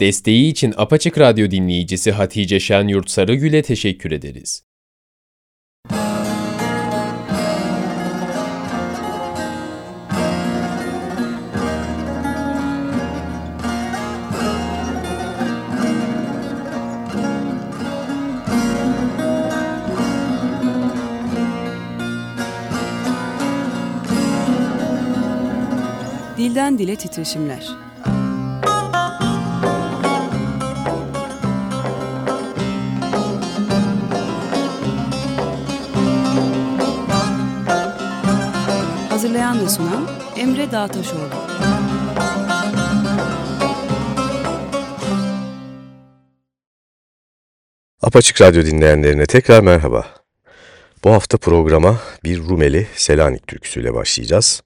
Desteği için Apaçık Radyo dinleyicisi Hatice Şenyurt Sarıgül'e teşekkür ederiz. Dilden Dile Titreşimler Hazırlayan ve sunan Emre Dağtaşoğlu. Apaçık Radyo dinleyenlerine tekrar merhaba. Bu hafta programa bir Rumeli Selanik türküsüyle başlayacağız.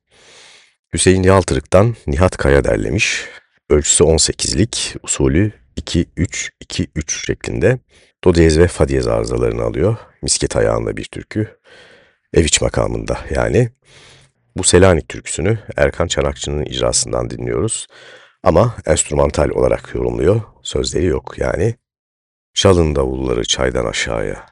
Hüseyin Yaltırık'tan Nihat Kaya derlemiş. Ölçüsü 18'lik, usulü 2-3-2-3 şeklinde. Do diyez ve fa diyez arızalarını alıyor. Misket ayağında bir türkü. Ev iç makamında yani. Bu Selanik türküsünü Erkan Çanakçı'nın icrasından dinliyoruz. Ama enstrümantal olarak yorumluyor. Sözleri yok yani. Çalın davulları çaydan aşağıya.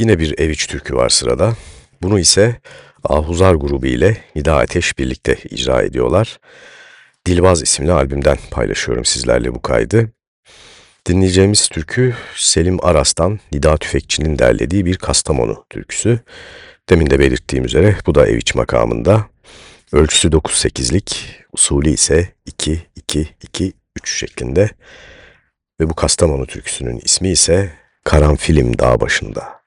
Yine bir Eviç türkü var sırada. Bunu ise Ahuzar grubu ile Nida Ateş birlikte icra ediyorlar. Dilbaz isimli albümden paylaşıyorum sizlerle bu kaydı. Dinleyeceğimiz türkü Selim Aras'tan Nida Tüfekçi'nin derlediği bir Kastamonu türküsü. Demin de belirttiğim üzere bu da Eviç makamında. Ölçüsü 9-8'lik, usulü ise 2-2-2-3 şeklinde. Ve bu Kastamonu türküsünün ismi ise Karanfilim Dağ Başında.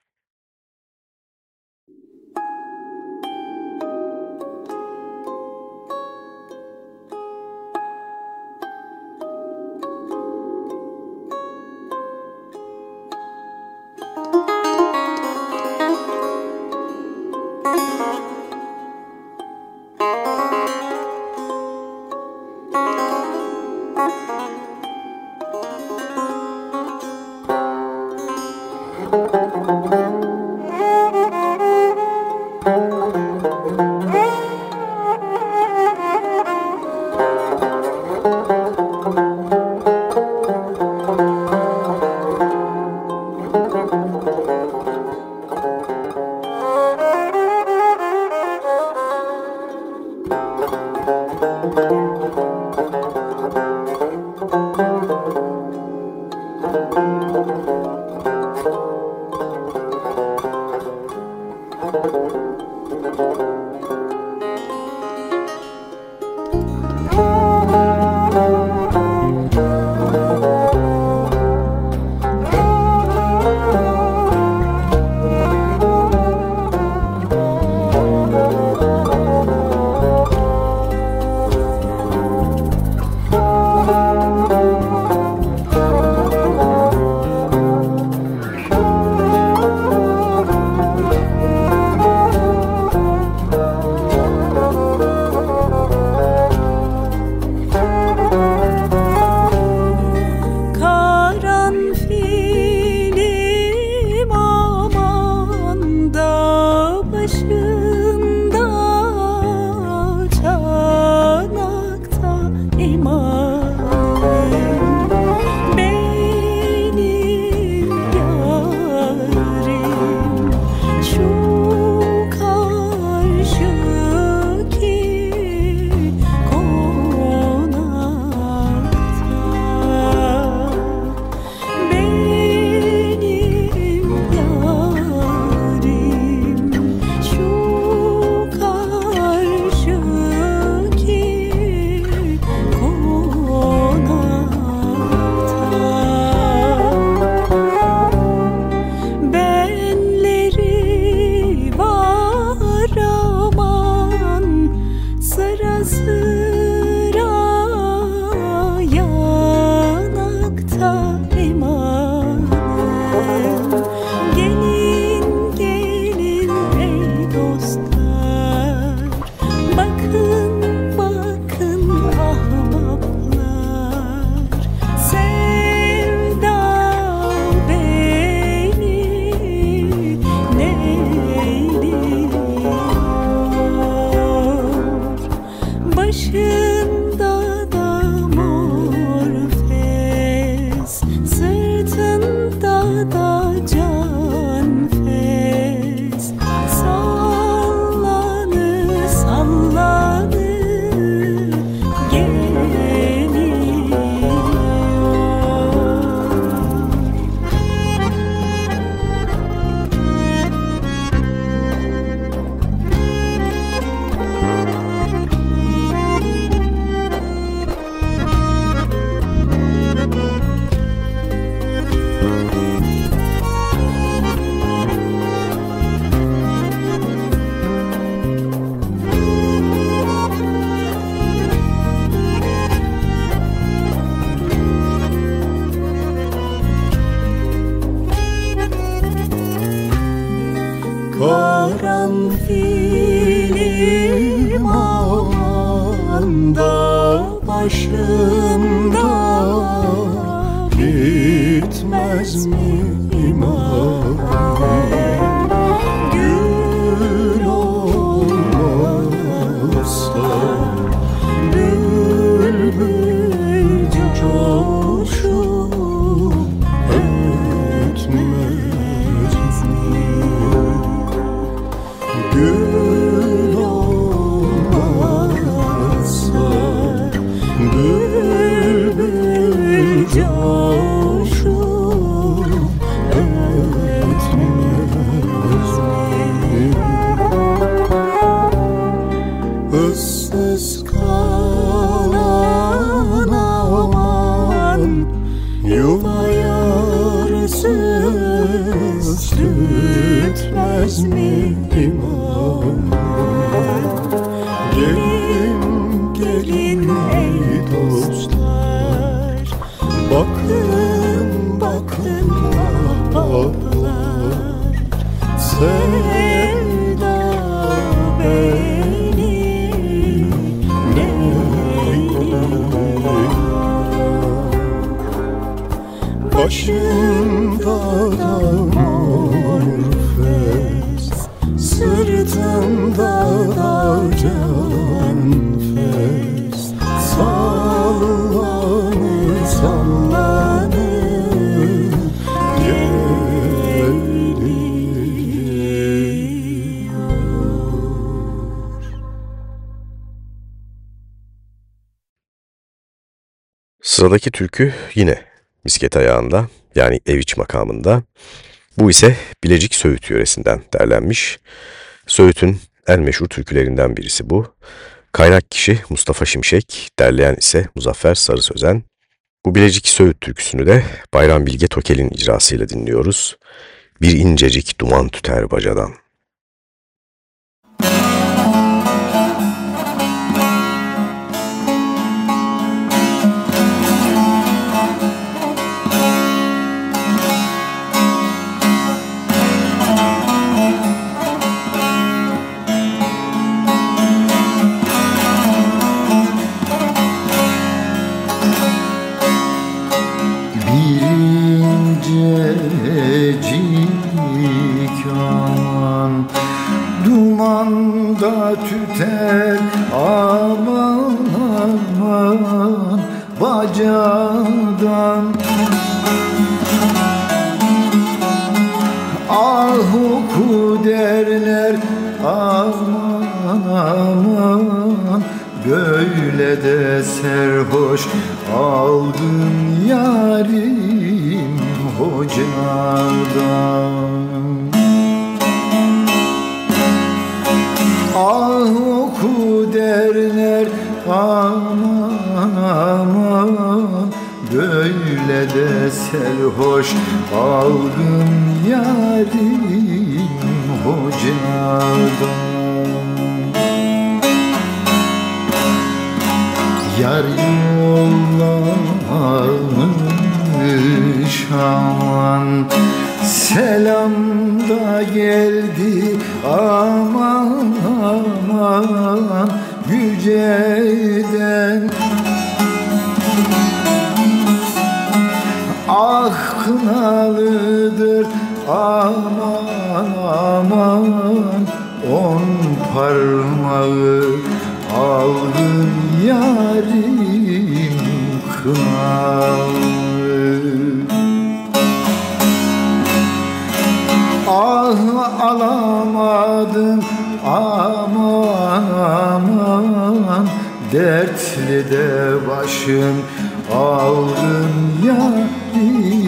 Sıradaki türkü yine misket ayağında yani ev iç makamında. Bu ise Bilecik Söğüt yöresinden derlenmiş. Söğüt'ün en meşhur türkülerinden birisi bu. Kaynak kişi Mustafa Şimşek, derleyen ise Muzaffer Sarı Sözen. Bu Bilecik Söğüt türküsünü de Bayram Bilge Tokel'in icrasıyla dinliyoruz. Bir incecik duman tüter bacadan. Aman On parmağı algın yarim kınalı Ah alamadım aman aman Dertli de başım aldım yarim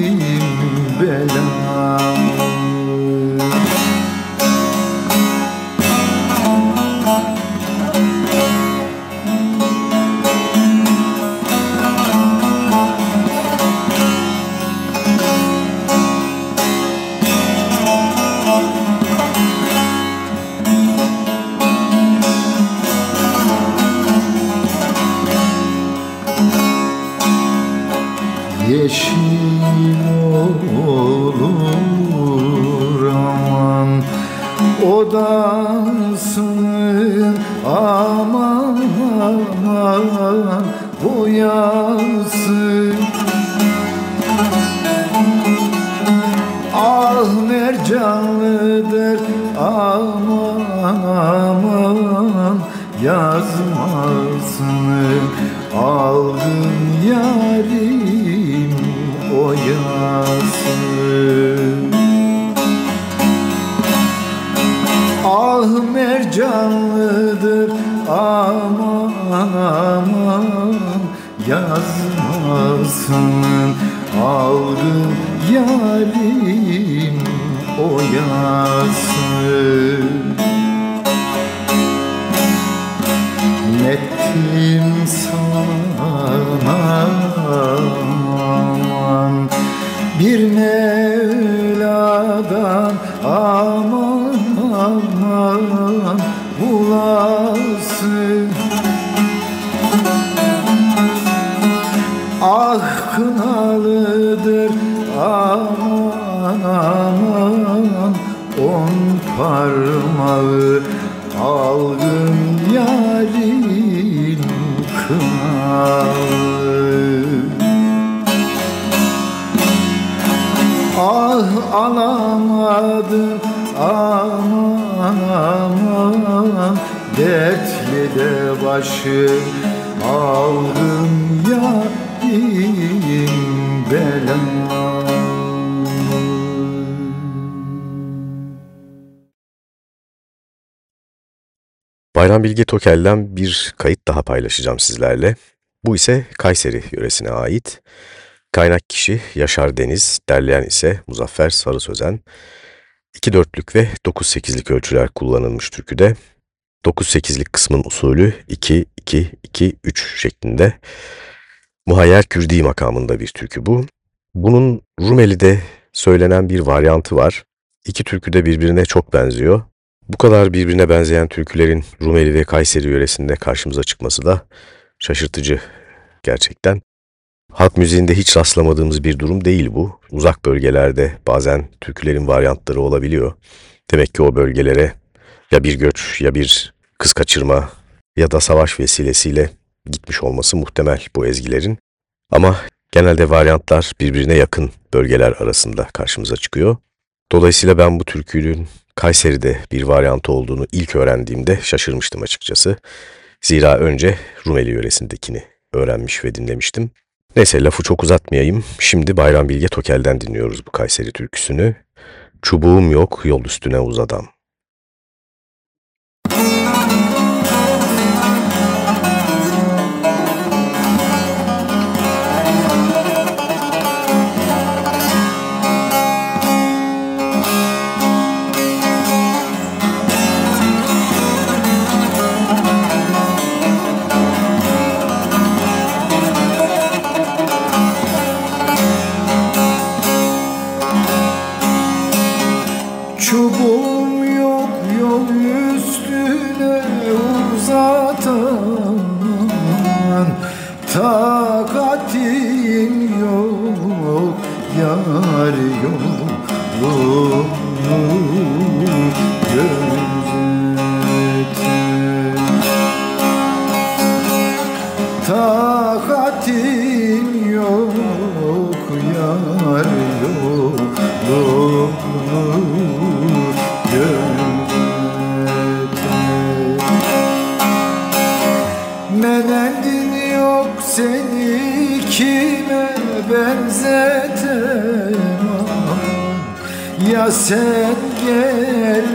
Ah mercanlıdır aman aman Yazmasın algın yarim Bilge Tokel'den bir kayıt daha paylaşacağım sizlerle. Bu ise Kayseri yöresine ait. Kaynak kişi Yaşar Deniz, derleyen ise Muzaffer Sarı Sözen. 2 dörtlük ve 9-8'lik ölçüler kullanılmış türküde. 9-8'lik kısmın usulü 2-2-2-3 şeklinde. Muhayyer Kürdi makamında bir türkü bu. Bunun Rumeli'de söylenen bir varyantı var. İki türkü de birbirine çok benziyor. Bu kadar birbirine benzeyen türkülerin Rumeli ve Kayseri yöresinde karşımıza çıkması da şaşırtıcı gerçekten. Halk müziğinde hiç rastlamadığımız bir durum değil bu. Uzak bölgelerde bazen türkülerin varyantları olabiliyor. Demek ki o bölgelere ya bir göç ya bir kız kaçırma ya da savaş vesilesiyle gitmiş olması muhtemel bu ezgilerin. Ama genelde varyantlar birbirine yakın bölgeler arasında karşımıza çıkıyor. Dolayısıyla ben bu türkünün Kayseri'de bir varyantı olduğunu ilk öğrendiğimde şaşırmıştım açıkçası. Zira önce Rumeli yöresindekini öğrenmiş ve dinlemiştim. Neyse lafı çok uzatmayayım. Şimdi Bayram Bilge Tokel'den dinliyoruz bu Kayseri türküsünü. Çubuğum yok yol üstüne uzadam. Menendin yok seni kime benzetemem? Ya sen gel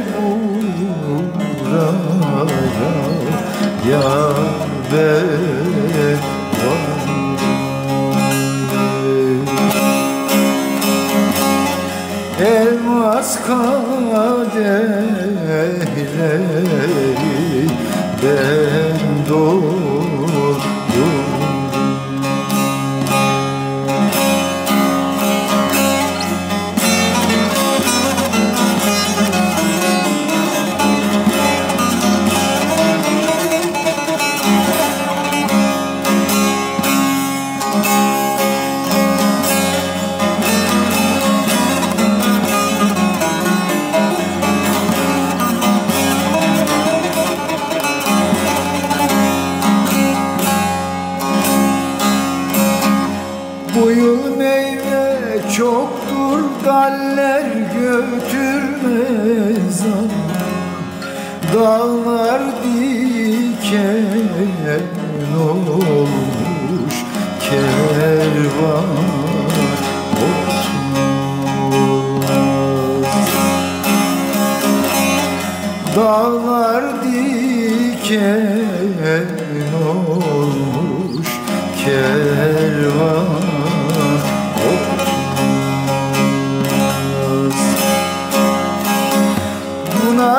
buraya ya ben Elmas kadehleri ben doldum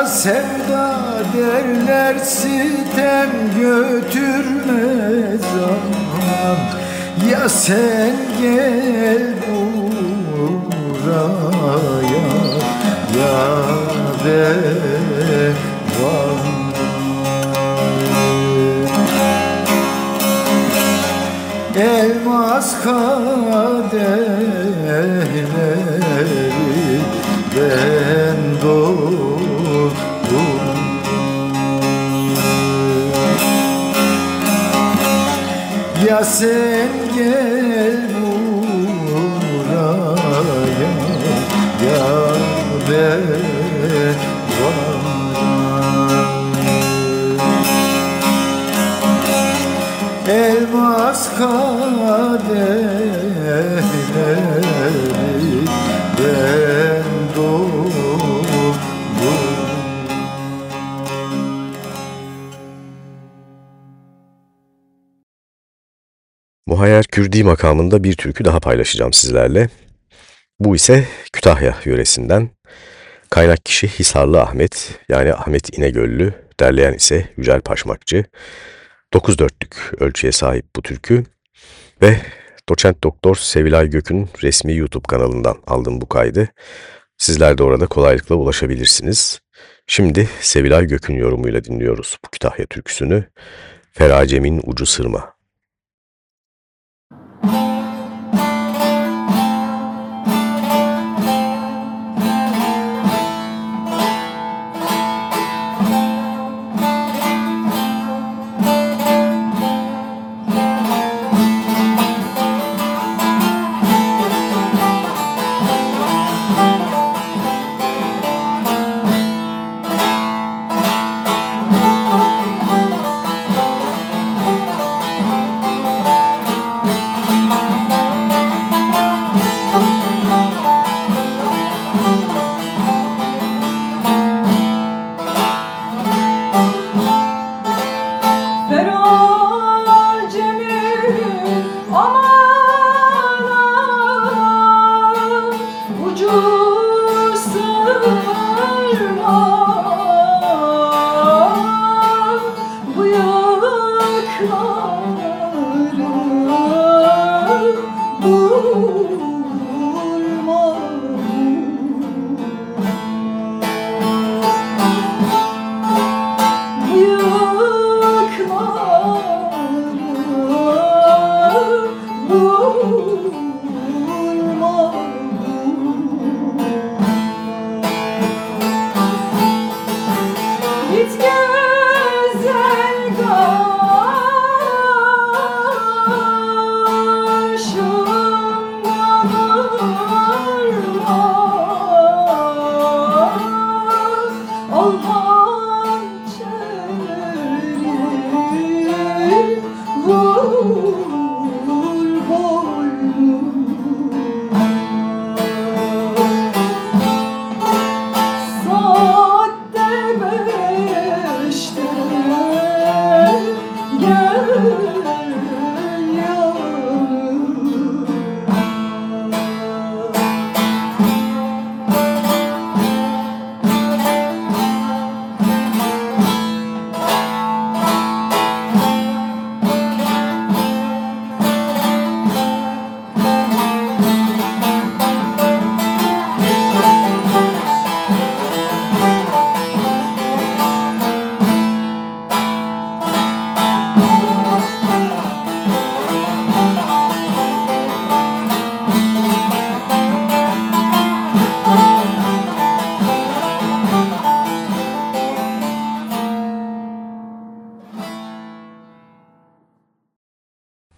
Sevda derler sitem götürmez aman. Ya sen gel buraya ya ben Elmas kadehleri ben doldum Ya sen gel buraya. Ya ben Elmas kaderleri Muhayyer Kürdi makamında bir türkü daha paylaşacağım sizlerle. Bu ise Kütahya yöresinden. Kaynak kişi Hisarlı Ahmet yani Ahmet İnegöllü, derleyen ise Yücel Paşmakçı. 9 dörtlük ölçüye sahip bu türkü ve doçent doktor Sevilay Gök'ün resmi YouTube kanalından aldım bu kaydı. Sizler de orada kolaylıkla ulaşabilirsiniz. Şimdi Sevilay Gök'ün yorumuyla dinliyoruz bu Kütahya türküsünü. Feracemin Ucu Sırma.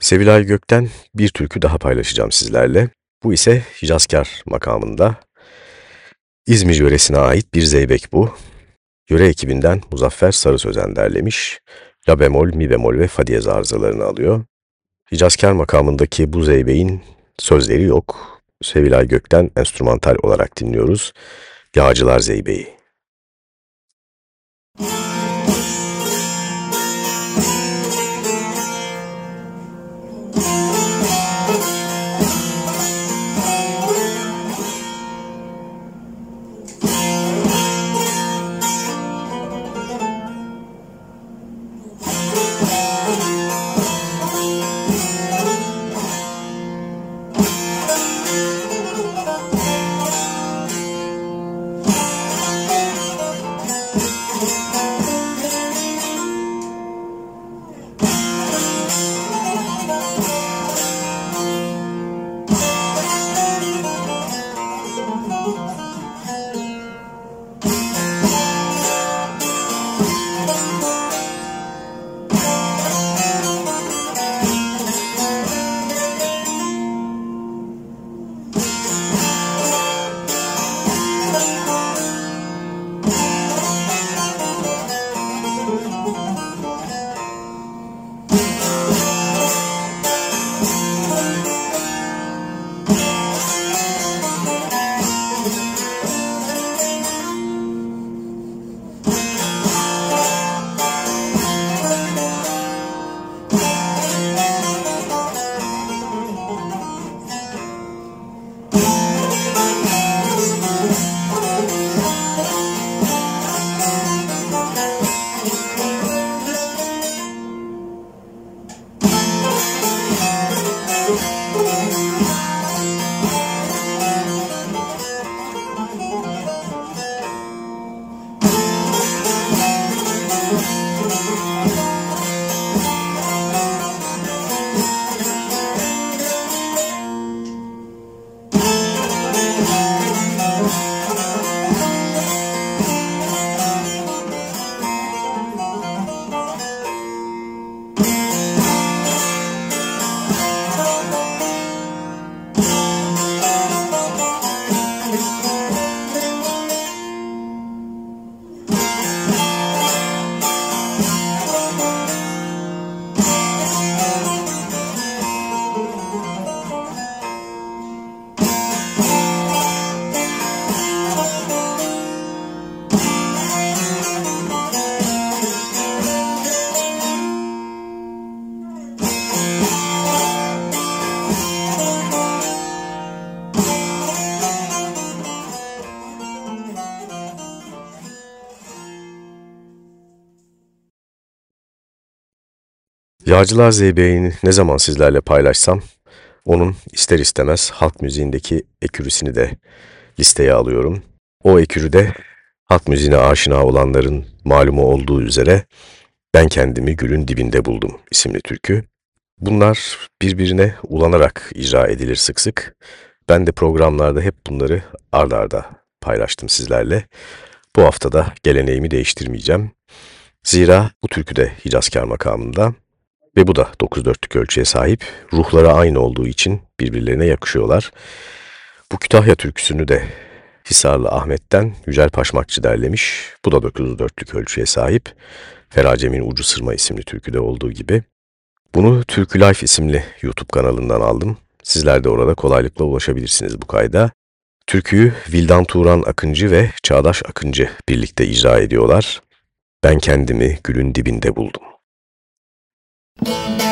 Sevilay Gök'ten bir türkü daha paylaşacağım sizlerle. Bu ise Hicazkar makamında. İzmir yöresine ait bir zeybek bu. Yöre ekibinden Muzaffer Sarı Sözen derlemiş. La bemol, mi bemol ve fa diyez arızalarını alıyor. Hicazkar makamındaki bu zeybeğin sözleri yok. Sevilay Gök'ten enstrümantal olarak dinliyoruz. Yağcılar Zeybeği. Git Yağcılar Zeybeği'ni ne zaman sizlerle paylaşsam, onun ister istemez halk müziğindeki ekürüsünü de listeye alıyorum. O ekürüde halk müziğine aşina olanların malumu olduğu üzere Ben Kendimi Gülün Dibinde Buldum isimli türkü. Bunlar birbirine ulanarak icra edilir sık sık. Ben de programlarda hep bunları ard arda paylaştım sizlerle. Bu hafta da geleneğimi değiştirmeyeceğim. Zira bu türkü de Hicazkar makamında ve bu da 9-4'lük ölçüye sahip. Ruhları aynı olduğu için birbirlerine yakışıyorlar. Bu Kütahya türküsünü de Hisarlı Ahmet'ten Yücel Paşmakçı derlemiş. Bu da 9-4'lük ölçüye sahip. Feracemin Ucu Sırma isimli türküde olduğu gibi. Bunu Türkü Life isimli YouTube kanalından aldım. Sizler de orada kolaylıkla ulaşabilirsiniz bu kayda. Türküyü Vildan Turan Akıncı ve Çağdaş Akıncı birlikte icra ediyorlar. Ben kendimi gülün dibinde buldum. Ben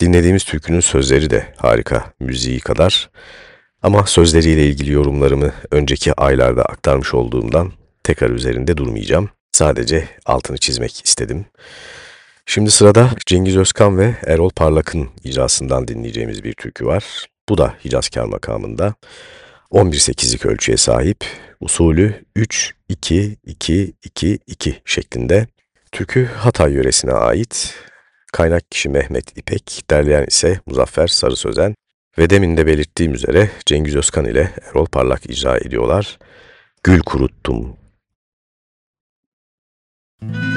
Dinlediğimiz türkünün sözleri de harika müziği kadar. Ama sözleriyle ilgili yorumlarımı önceki aylarda aktarmış olduğumdan tekrar üzerinde durmayacağım. Sadece altını çizmek istedim. Şimdi sırada Cengiz Özkan ve Erol Parlak'ın icrasından dinleyeceğimiz bir türkü var. Bu da Hicazkar makamında. 11-8'lik ölçüye sahip, usulü 3-2-2-2-2 şeklinde. Türkü Hatay yöresine ait. Kaynak kişi Mehmet İpek, derleyen ise Muzaffer Sarı Sözen ve demin de belirttiğim üzere Cengiz Özkan ile Erol Parlak icra ediyorlar. Gül kuruttum. Gül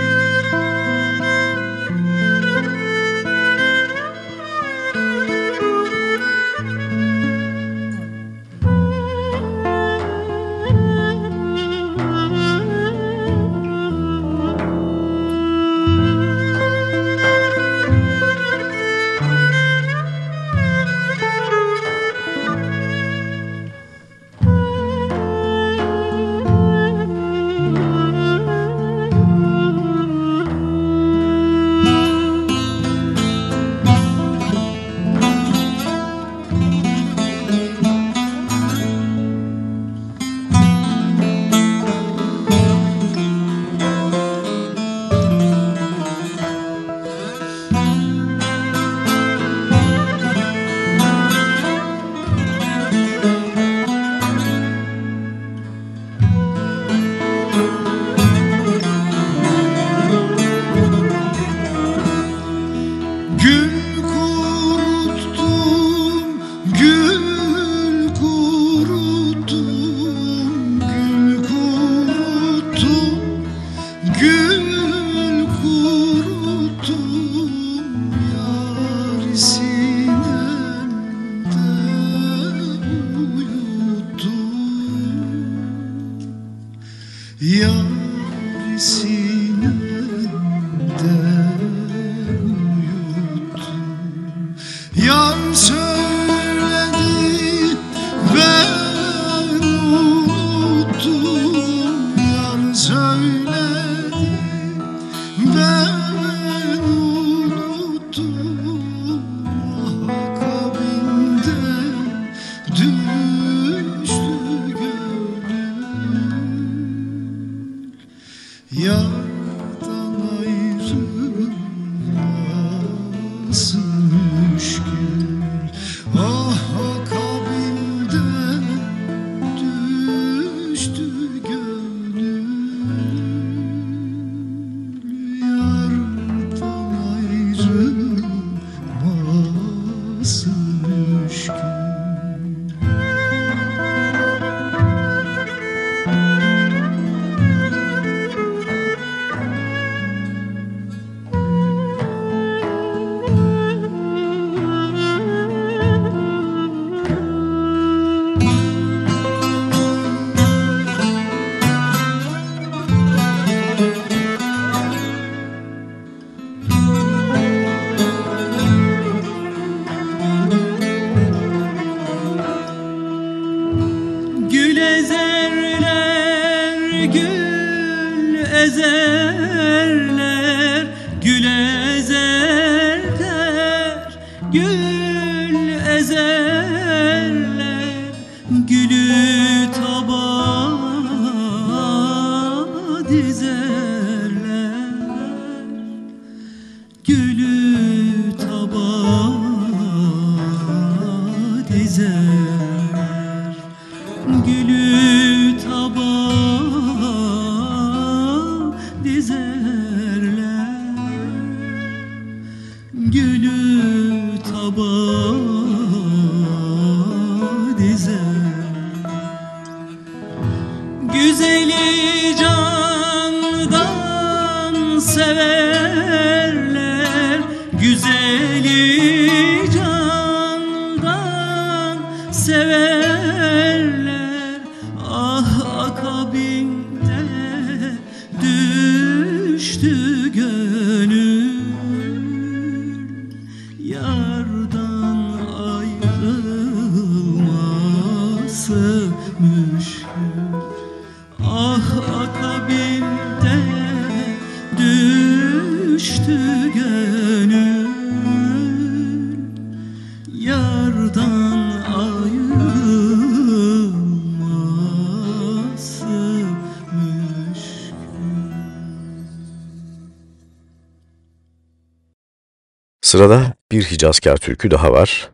Sırada bir Hicazkar türkü daha var.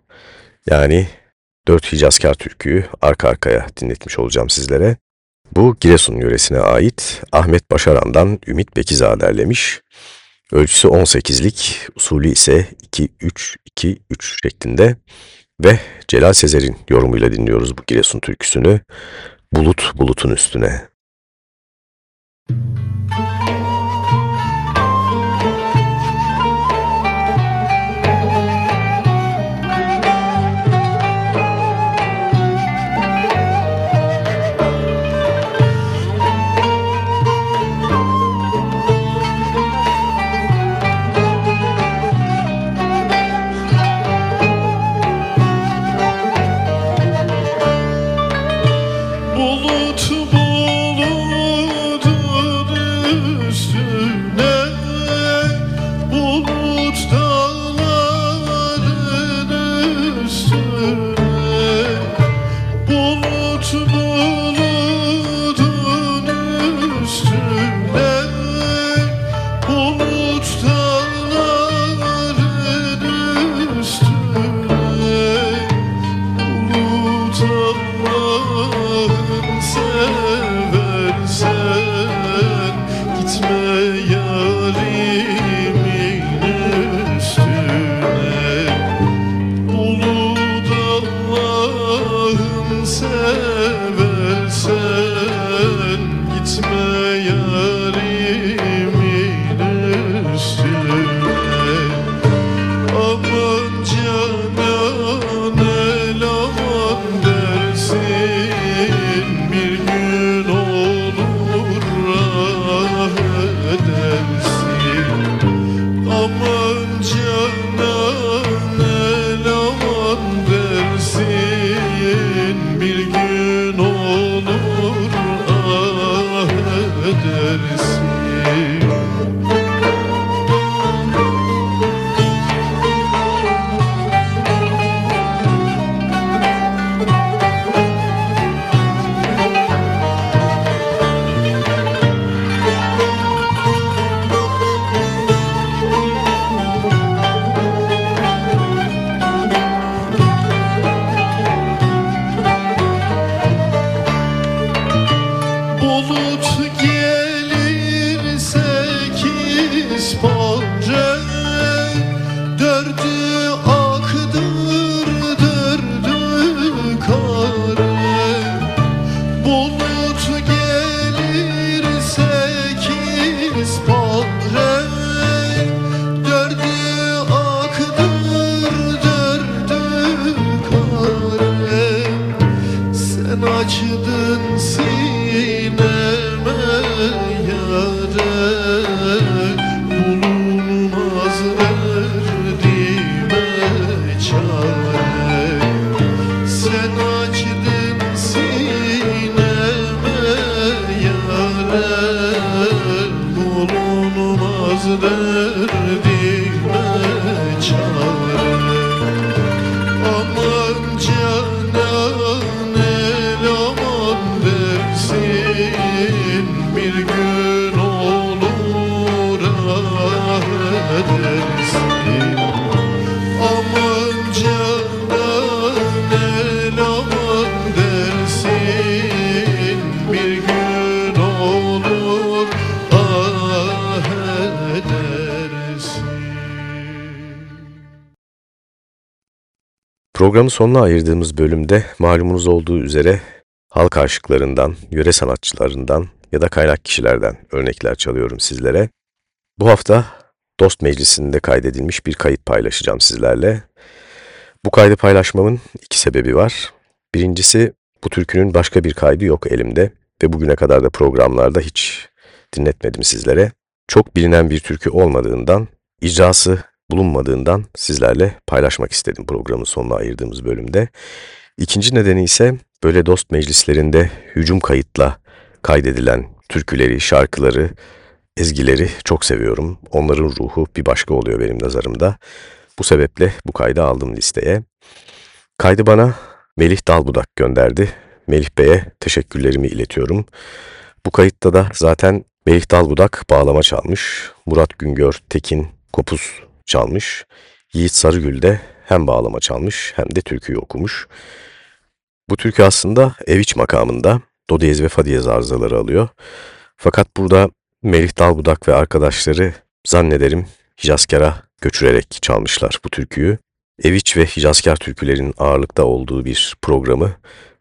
Yani dört Hicazkar türküyü arka arkaya dinletmiş olacağım sizlere. Bu Giresun yöresine ait Ahmet Başaran'dan Ümit Bekiza derlemiş. Ölçüsü 18'lik, usulü ise 2-3-2-3 şeklinde ve Celal Sezer'in yorumuyla dinliyoruz bu Giresun türküsünü. Bulut bulutun üstüne. see. Programın sonuna ayırdığımız bölümde malumunuz olduğu üzere halk aşıklarından, yöre sanatçılarından ya da kaynak kişilerden örnekler çalıyorum sizlere. Bu hafta Dost Meclisi'nde kaydedilmiş bir kayıt paylaşacağım sizlerle. Bu kaydı paylaşmamın iki sebebi var. Birincisi bu türkünün başka bir kaydı yok elimde ve bugüne kadar da programlarda hiç dinletmedim sizlere. Çok bilinen bir türkü olmadığından, icrası bulunmadığından sizlerle paylaşmak istedim programın sonuna ayırdığımız bölümde. İkinci nedeni ise böyle dost meclislerinde hücum kayıtla kaydedilen türküleri, şarkıları, ezgileri çok seviyorum. Onların ruhu bir başka oluyor benim nazarımda. Bu sebeple bu kaydı aldım listeye. Kaydı bana Melih Dalbudak gönderdi. Melih Bey'e teşekkürlerimi iletiyorum. Bu kayıtta da zaten Melih Dalbudak bağlama çalmış. Murat Güngör Tekin kopuz çalmış. Yiğit Sarıgül de hem bağlama çalmış hem de türküyü okumuş. Bu türkü aslında eviç makamında do diyez ve fa diyez arızaları alıyor. Fakat burada Melih Dalbudak ve arkadaşları zannederim Hicazkar'a göçürerek çalmışlar bu türküyü. Eviç ve Hicazkar türkülerin ağırlıkta olduğu bir programı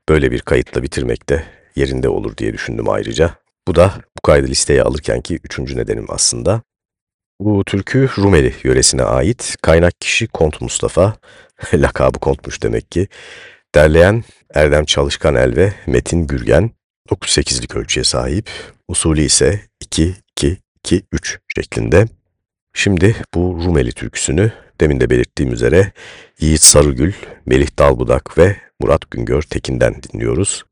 böyle bir kayıtla bitirmek de yerinde olur diye düşündüm ayrıca. Bu da bu kaydı listeye alırkenki üçüncü nedenim aslında. Bu türkü Rumeli yöresine ait. Kaynak kişi Kont Mustafa. Lakabı Kontmuş demek ki. Derleyen Erdem Çalışkanel ve Metin Gürgen. 9-8'lik ölçüye sahip. Usulü ise 2-2-2-3 şeklinde. Şimdi bu Rumeli türküsünü demin de belirttiğim üzere Yiğit Sarıgül, Melih Dalbudak ve Murat Güngör Tekin'den dinliyoruz.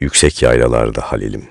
Yüksek Yaylalarda Halilim.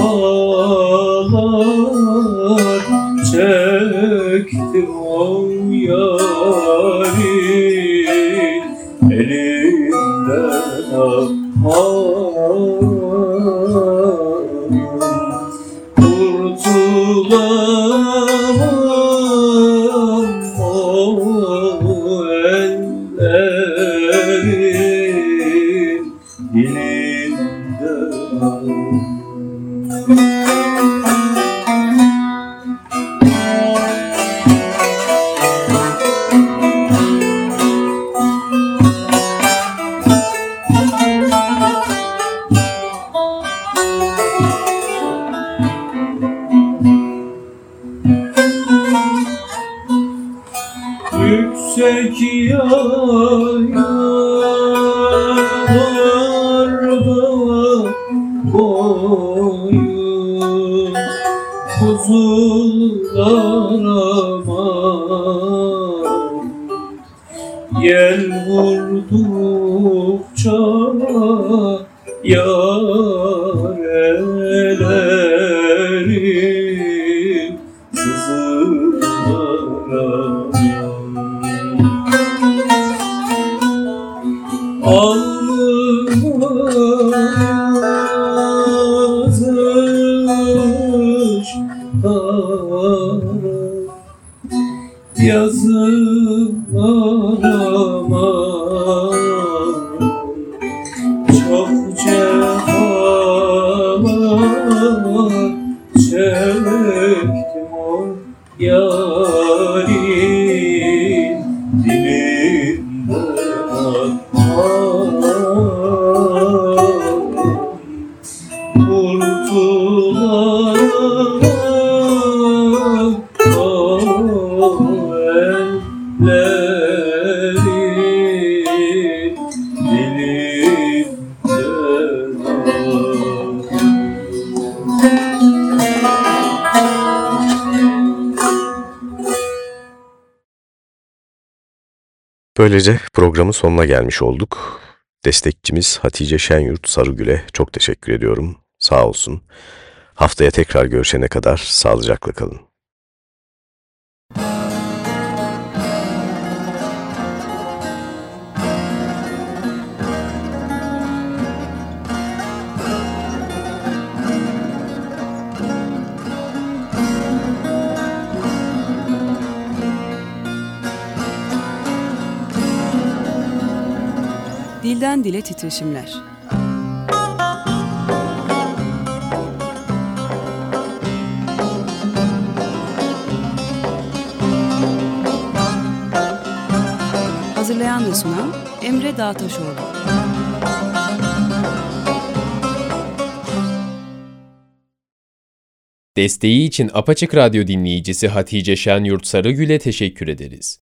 Cefalar çektim o Oh. Böylece programın sonuna gelmiş olduk. Destekçimiz Hatice Şenyurt Sarıgül'e çok teşekkür ediyorum. Sağ olsun. Haftaya tekrar görüşene kadar sağlıcakla kalın. Dilden dile titreşimler. Hazırlayan ve sunan Emre Dağtaşoğlu. Desteği için Apaçık Radyo dinleyicisi Hatice Şenyurt Sarıgül'e teşekkür ederiz.